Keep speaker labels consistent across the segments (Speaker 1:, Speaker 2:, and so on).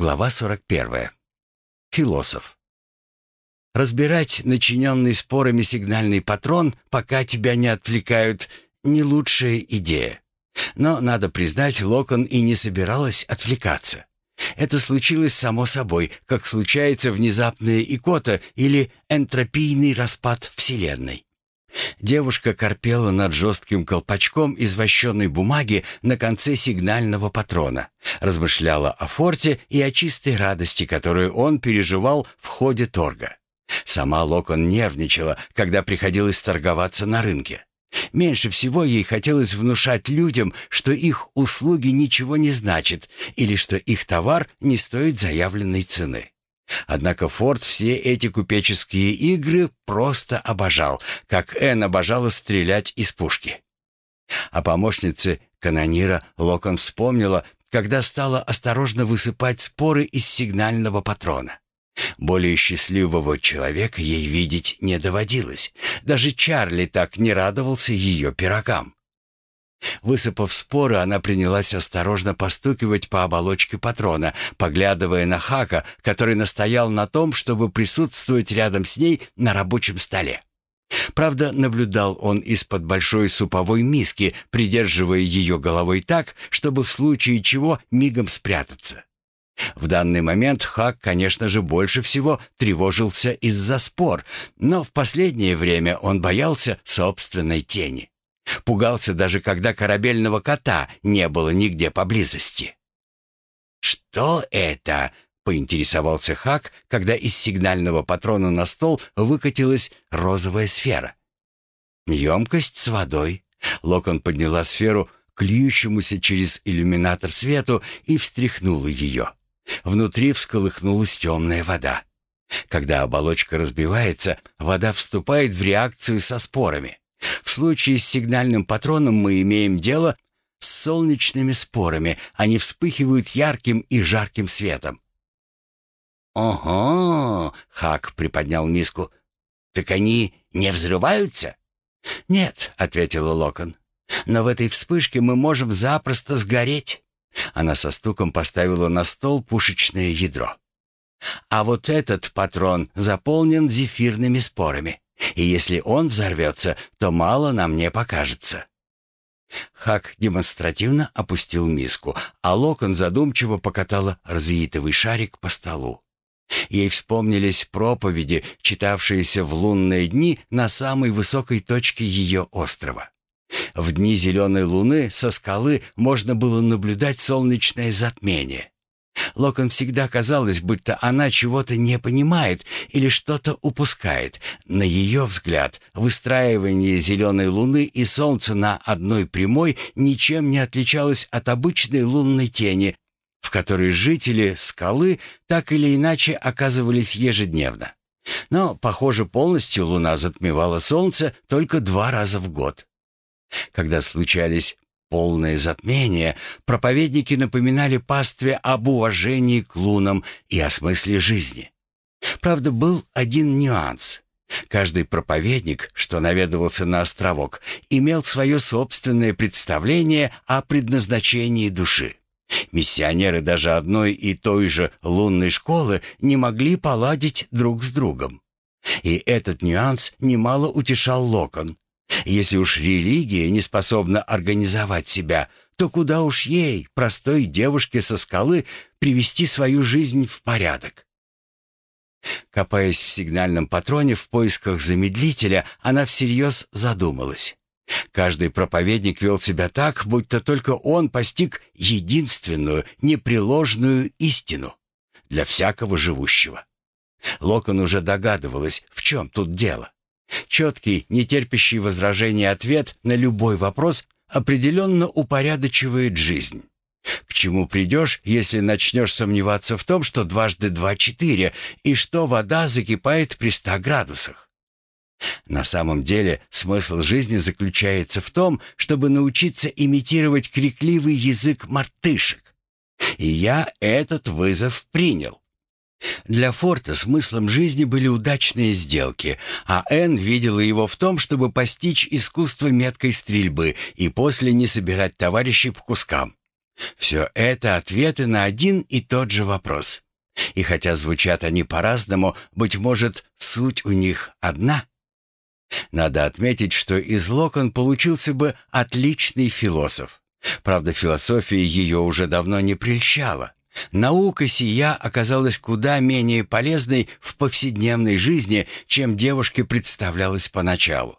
Speaker 1: Глава 41. Философ. Разбирать начиненный спорами сигнальный патрон, пока тебя не отвлекают, не лучшая идея. Но, надо признать, Локон и не собиралась отвлекаться. Это случилось само собой, как случается внезапная икота или энтропийный распад Вселенной. Девушка корпела над жестким колпачком из вощенной бумаги на конце сигнального патрона, размышляла о форте и о чистой радости, которую он переживал в ходе торга. Сама Локон нервничала, когда приходилось торговаться на рынке. Меньше всего ей хотелось внушать людям, что их услуги ничего не значат или что их товар не стоит заявленной цены. Однако Форд все эти купеческие игры просто обожал, как Энн обожала стрелять из пушки. А помощнице канонира Локон вспомнила, когда стала осторожно высыпать споры из сигнального патрона. Более счастливого человека ей видеть не доводилось. Даже Чарли так не радовался ее пирогам. Высыпав споры, она принялась осторожно постукивать по оболочке патрона, поглядывая на Хака, который настоял на том, чтобы присутствовать рядом с ней на рабочем столе. Правда, наблюдал он из-под большой суповой миски, придерживая ее головой так, чтобы в случае чего мигом спрятаться. В данный момент Хак, конечно же, больше всего тревожился из-за спор, но в последнее время он боялся собственной тени. Пугался даже, когда корабельного кота не было нигде поблизости. «Что это?» — поинтересовался Хак, когда из сигнального патрона на стол выкатилась розовая сфера. «Емкость с водой». Локон подняла сферу к льющемуся через иллюминатор свету и встряхнула ее. Внутри всколыхнулась темная вода. Когда оболочка разбивается, вода вступает в реакцию со спорами. В случае с сигнальным патроном мы имеем дело с солнечными спорами. Они вспыхивают ярким и жарким светом. «Ого!» — Хак приподнял миску. «Так они не взрываются?» «Нет», — ответила Локон. «Но в этой вспышке мы можем запросто сгореть». Она со стуком поставила на стол пушечное ядро. А вот этот патрон заполнен зефирными спорами. И если он взорвется, то мало нам не покажется. Хак демонстративно опустил миску, а Локон задумчиво покатала розеитовый шарик по столу. Ей вспомнились проповеди, читавшиеся в лунные дни на самой высокой точке ее острова. В дни зеленой луны со скалы можно было наблюдать солнечное затмение. Локон всегда казалось, будто она чего-то не понимает или что-то упускает. На ее взгляд, выстраивание зеленой луны и солнца на одной прямой ничем не отличалось от обычной лунной тени, в которой жители скалы так или иначе оказывались ежедневно. Но, похоже, полностью луна затмевала солнце только два раза в год. Когда случались полное затмение, проповедники напоминали пастве об уважении к лунам и о смысле жизни. Правда, был один нюанс. Каждый проповедник, что наведывался на островок, имел свое собственное представление о предназначении души. Миссионеры даже одной и той же лунной школы не могли поладить друг с другом. И этот нюанс немало утешал Локон, если уж религия не способна организовать себя, то куда уж ей, простой девушке со скалы, привести свою жизнь в порядок? Копаясь в сигнальном патроне в поисках замедлителя, она всерьез задумалась. Каждый проповедник вел себя так, будто только он постиг единственную, непреложную истину для всякого живущего. Локон уже догадывалась, в чем тут дело. Четкий, нетерпящий возражения ответ на любой вопрос определенно упорядочивает жизнь. К чему придешь, если начнешь сомневаться в том, что дважды два — четыре, и что вода закипает при ста градусах? На самом деле смысл жизни заключается в том, чтобы научиться имитировать крикливый язык мартышек. И я этот вызов принял. Для Форта смыслом жизни были удачные сделки, а Энн видела его в том, чтобы постичь искусство меткой стрельбы и после не собирать товарищей по кускам. Все это ответы на один и тот же вопрос. И хотя звучат они по-разному, быть может, суть у них одна. Надо отметить, что из Локон получился бы отличный философ. Правда, философия ее уже давно не прельщала. Наука сия оказалась куда менее полезной в повседневной жизни, чем девушке представлялось поначалу.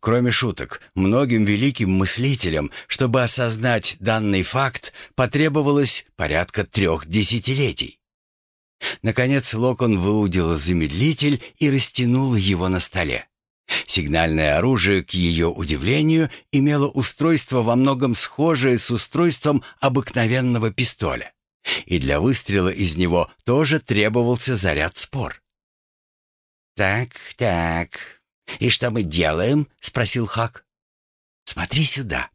Speaker 1: Кроме шуток, многим великим мыслителям, чтобы осознать данный факт, потребовалось порядка трех десятилетий. Наконец Локон выудила замедлитель и растянула его на столе. Сигнальное оружие, к ее удивлению, имело устройство во многом схожее с устройством обыкновенного пистоля. И для выстрела из него тоже требовался заряд спор. «Так, так, «И что мы делаем?» — спросил Хак. «Смотри сюда».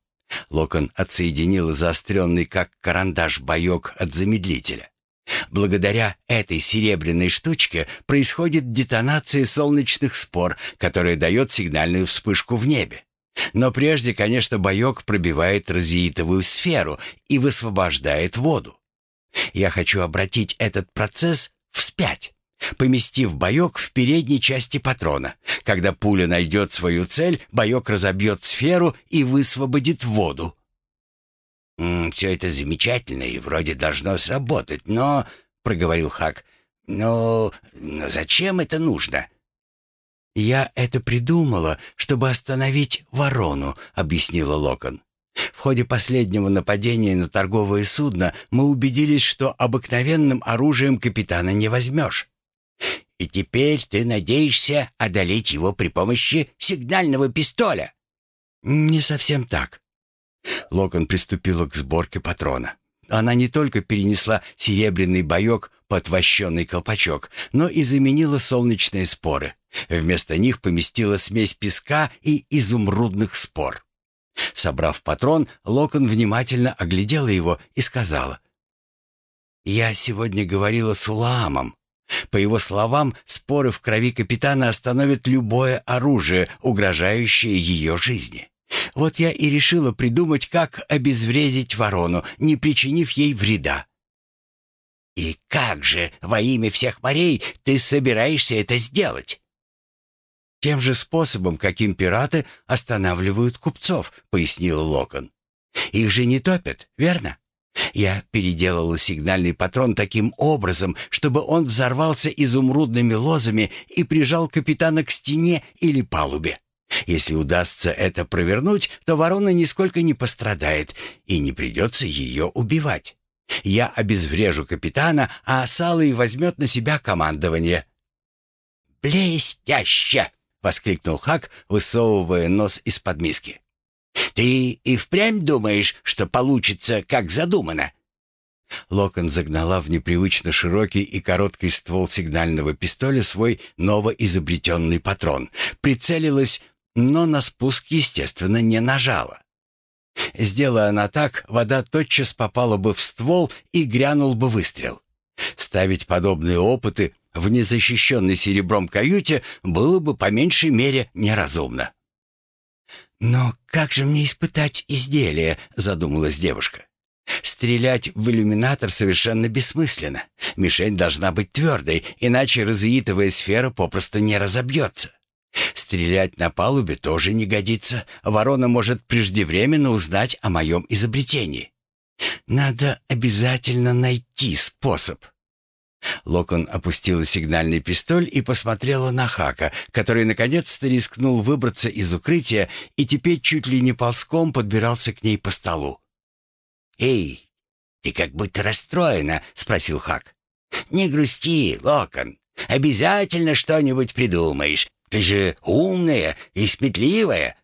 Speaker 1: Локон отсоединил заостренный, как карандаш, боек от замедлителя. Благодаря этой серебряной штучке происходит детонация солнечных спор, которая дает сигнальную вспышку в небе. Но прежде, конечно, боек пробивает розеитовую сферу и высвобождает воду. Я хочу обратить этот процесс вспять поместив боек в передней части патрона. Когда пуля найдет свою цель, боек разобьет сферу и высвободит воду. «Все это замечательно и вроде должно сработать, но...» — проговорил Хак. «Но... но зачем это нужно?» «Я это придумала, чтобы остановить ворону», — объяснила Локон. В ходе последнего нападения на торговое судно мы убедились, что обыкновенным оружием капитана не возьмешь. И теперь ты надеешься одолеть его при помощи сигнального пистоля?» «Не совсем так». Локон приступила к сборке патрона. Она не только перенесла серебряный боек под вощеный колпачок, но и заменила солнечные споры. Вместо них поместила смесь песка и изумрудных спор. Собрав патрон, Локон внимательно оглядела его и сказала. «Я сегодня говорила с Улаамом. По его словам, споры в крови капитана остановят любое оружие, угрожающее ее жизни. Вот я и решила придумать, как обезвредить ворону, не причинив ей вреда. «И как же во имя всех морей ты собираешься это сделать?» «Тем же способом, каким пираты останавливают купцов», — пояснил Локон. «Их же не топят, верно?» Я переделала сигнальный патрон таким образом, чтобы он взорвался изумрудными лозами и прижал капитана к стене или палубе. Если удастся это провернуть, то ворона нисколько не пострадает и не придется ее убивать. Я обезврежу капитана, а Салый возьмет на себя командование». «Блестяще!» — воскликнул Хак, высовывая нос из-под миски. Ты и впрямь думаешь, что получится, как задумано?» Локон загнала в непривычно широкий и короткий ствол сигнального пистоля свой новоизобретенный патрон. Прицелилась, но на спуск, естественно, не нажала. Сделая она так, вода тотчас попала бы в ствол и грянул бы выстрел. Ставить подобные опыты в незащищенной серебром каюте было бы по меньшей мере неразумно. «Но как же мне испытать изделие?» — задумалась девушка. «Стрелять в иллюминатор совершенно бессмысленно. Мишень должна быть твердой, иначе розеитовая сфера попросту не разобьется. Стрелять на палубе тоже не годится. Ворона может преждевременно узнать о моем изобретении. Надо обязательно найти способ». Локон опустила сигнальный пистоль и посмотрела на Хака, который наконец-то рискнул выбраться из укрытия и теперь чуть ли не ползком подбирался к ней по столу. «Эй, ты как будто расстроена?» — спросил Хак. «Не грусти, Локон. Обязательно что-нибудь придумаешь. Ты же умная и сметливая».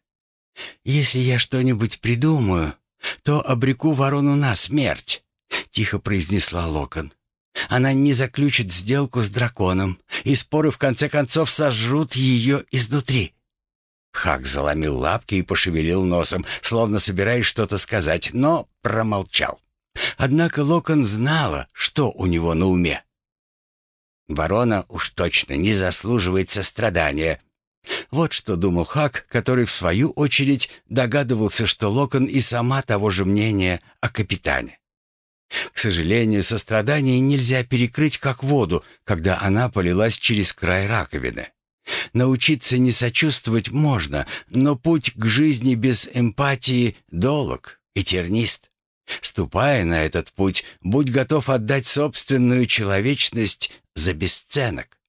Speaker 1: «Если я что-нибудь придумаю, то обреку ворону на смерть», — тихо произнесла Локон. Она не заключит сделку с драконом, и споры в конце концов сожрут ее изнутри. Хак заломил лапки и пошевелил носом, словно собираясь что-то сказать, но промолчал. Однако Локон знала, что у него на уме. Ворона уж точно не заслуживает сострадания. Вот что думал Хак, который, в свою очередь, догадывался, что Локон и сама того же мнения о капитане. К сожалению, сострадание нельзя перекрыть как воду, когда она полилась через край раковины. Научиться не сочувствовать можно, но путь к жизни без эмпатии долог и тернист. Ступая на этот путь, будь готов отдать собственную человечность за бесценок.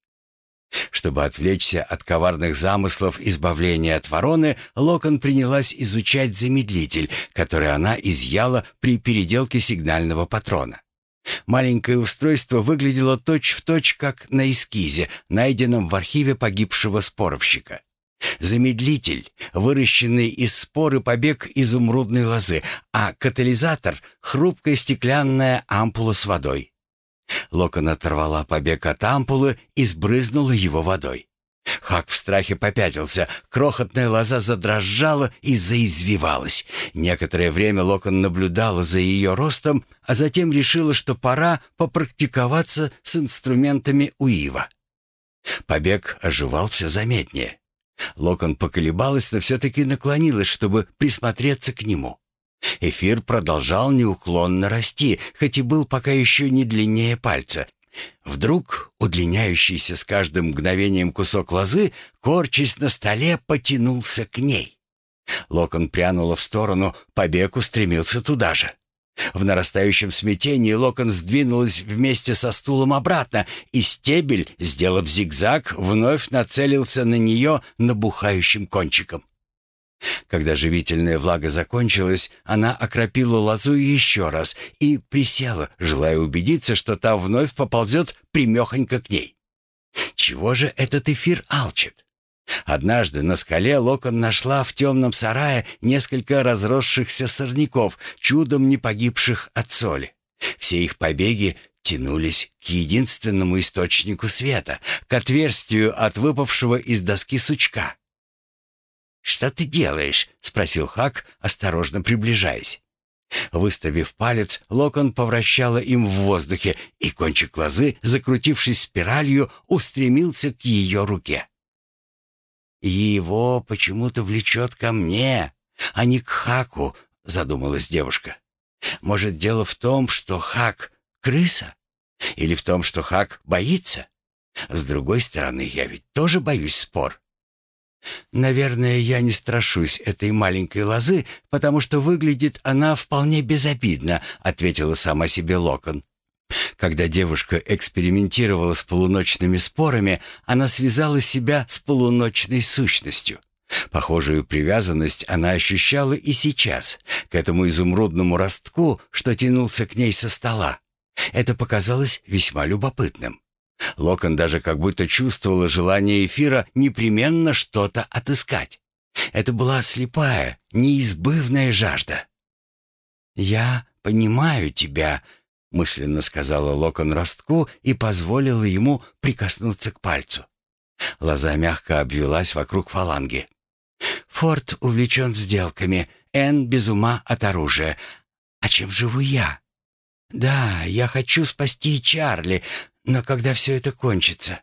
Speaker 1: Чтобы отвлечься от коварных замыслов избавления от вороны, Локон принялась изучать замедлитель, который она изъяла при переделке сигнального патрона. Маленькое устройство выглядело точь-в-точь, точь, как на эскизе, найденном в архиве погибшего споровщика. Замедлитель, выращенный из споры побег изумрудной лозы, а катализатор — хрупкая стеклянная ампула с водой. Локон оторвала побег от ампулы и сбрызнула его водой. Хак в страхе попятился, крохотная лоза задрожала и заизвивалась. Некоторое время Локон наблюдала за ее ростом, а затем решила, что пора попрактиковаться с инструментами Уива. Побег оживал все заметнее. Локон поколебалась, но все-таки наклонилась, чтобы присмотреться к нему. Эфир продолжал неуклонно расти, хоть и был пока еще не длиннее пальца. Вдруг удлиняющийся с каждым мгновением кусок лозы, корчась на столе, потянулся к ней. Локон прянула в сторону, побег устремился туда же. В нарастающем смятении Локон сдвинулась вместе со стулом обратно, и стебель, сделав зигзаг, вновь нацелился на нее набухающим кончиком. Когда живительная влага закончилась, она окропила лозу еще раз и присела, желая убедиться, что та вновь поползет примехонько к ней. Чего же этот эфир алчит? Однажды на скале Локон нашла в темном сарае несколько разросшихся сорняков, чудом не погибших от соли. Все их побеги тянулись к единственному источнику света, к отверстию от выпавшего из доски сучка. «Что ты делаешь?» — спросил Хак, осторожно приближаясь. Выставив палец, Локон повращала им в воздухе, и кончик лозы, закрутившись спиралью, устремился к ее руке. «Его почему-то влечет ко мне, а не к Хаку», — задумалась девушка. «Может, дело в том, что Хак — крыса? Или в том, что Хак боится? С другой стороны, я ведь тоже боюсь спор». Наверное, я не страшусь этой маленькой лозы, потому что выглядит она вполне безобидно, ответила сама себе Локон. Когда девушка экспериментировала с полуночными спорами, она связала себя с полуночной сущностью. Похожую привязанность она ощущала и сейчас, к этому изумрудному ростку, что тянулся к ней со стола. Это показалось весьма любопытным. Локон даже как будто чувствовала желание эфира непременно что-то отыскать. Это была слепая, неизбывная жажда. «Я понимаю тебя», — мысленно сказала Локон ростку и позволила ему прикоснуться к пальцу. Лоза мягко обвелась вокруг фаланги. «Форд увлечен сделками, Энн без ума от оружия. А чем живу я? Да, я хочу спасти Чарли, но когда все это кончится,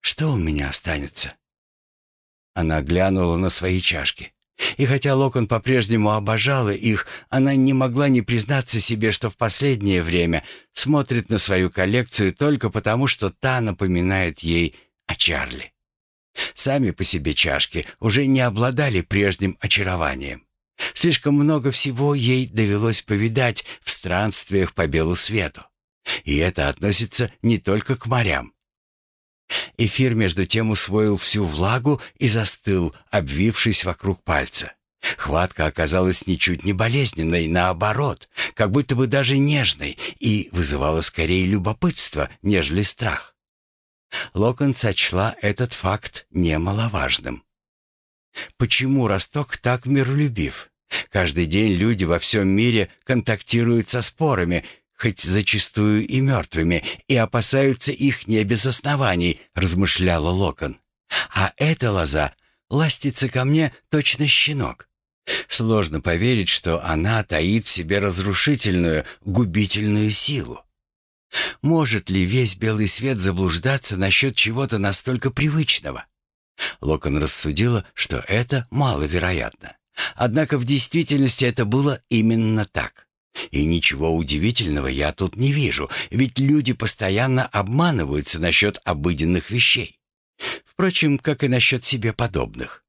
Speaker 1: что у меня останется?» Она глянула на свои чашки. И хотя Локон по-прежнему обожала их, она не могла не признаться себе, что в последнее время смотрит на свою коллекцию только потому, что та напоминает ей о Чарли. Сами по себе чашки уже не обладали прежним очарованием. Слишком много всего ей довелось повидать в странствиях по белу свету. И это относится не только к морям. Эфир между тем усвоил всю влагу и застыл, обвившись вокруг пальца. Хватка оказалась ничуть не болезненной, наоборот, как будто бы даже нежной, и вызывала скорее любопытство, нежели страх. Локон сочла этот факт немаловажным. Почему Росток так миролюбив? Каждый день люди во всем мире контактируют со спорами, хоть зачастую и мертвыми, и опасаются их не без оснований», — размышляла Локон. «А эта лоза ластится ко мне точно щенок. Сложно поверить, что она таит в себе разрушительную, губительную силу. Может ли весь белый свет заблуждаться насчет чего-то настолько привычного? Локон рассудила, что это маловероятно. Однако в действительности это было именно так. И ничего удивительного я тут не вижу, ведь люди постоянно обманываются насчет обыденных вещей. Впрочем, как и насчет себе подобных.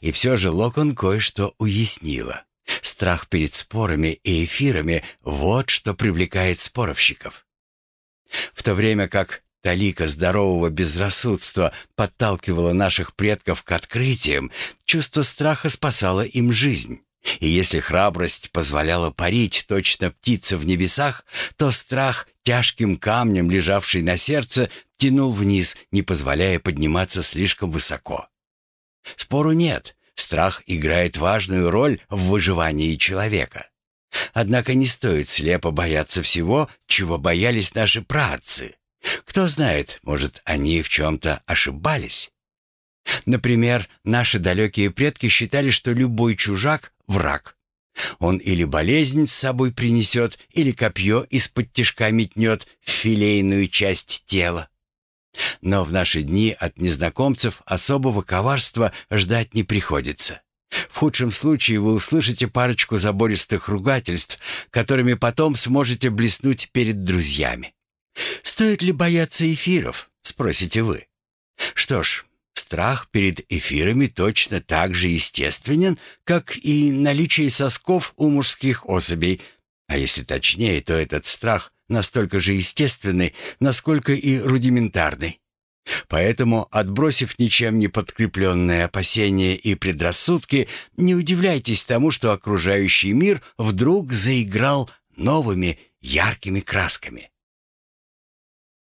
Speaker 1: И все же Локон кое-что уяснила. Страх перед спорами и эфирами — вот что привлекает споровщиков. В то время как талика здорового безрассудства подталкивала наших предков к открытиям, чувство страха спасало им жизнь. И если храбрость позволяла парить точно птица в небесах, то страх, тяжким камнем, лежавший на сердце, тянул вниз, не позволяя подниматься слишком высоко. Спору нет, страх играет важную роль в выживании человека. Однако не стоит слепо бояться всего, чего боялись наши праотцы. Кто знает, может, они в чем-то ошибались. Например, наши далекие предки считали, что любой чужак — враг. Он или болезнь с собой принесет, или копье из-под тишка метнет в филейную часть тела. Но в наши дни от незнакомцев особого коварства ждать не приходится. В худшем случае вы услышите парочку забористых ругательств, которыми потом сможете блеснуть перед друзьями. «Стоит ли бояться эфиров?» — спросите вы. Что ж, страх перед эфирами точно так же естественен, как и наличие сосков у мужских особей. А если точнее, то этот страх настолько же естественный, насколько и рудиментарный. Поэтому, отбросив ничем не подкрепленные опасения и предрассудки, не удивляйтесь тому, что окружающий мир вдруг заиграл новыми яркими красками.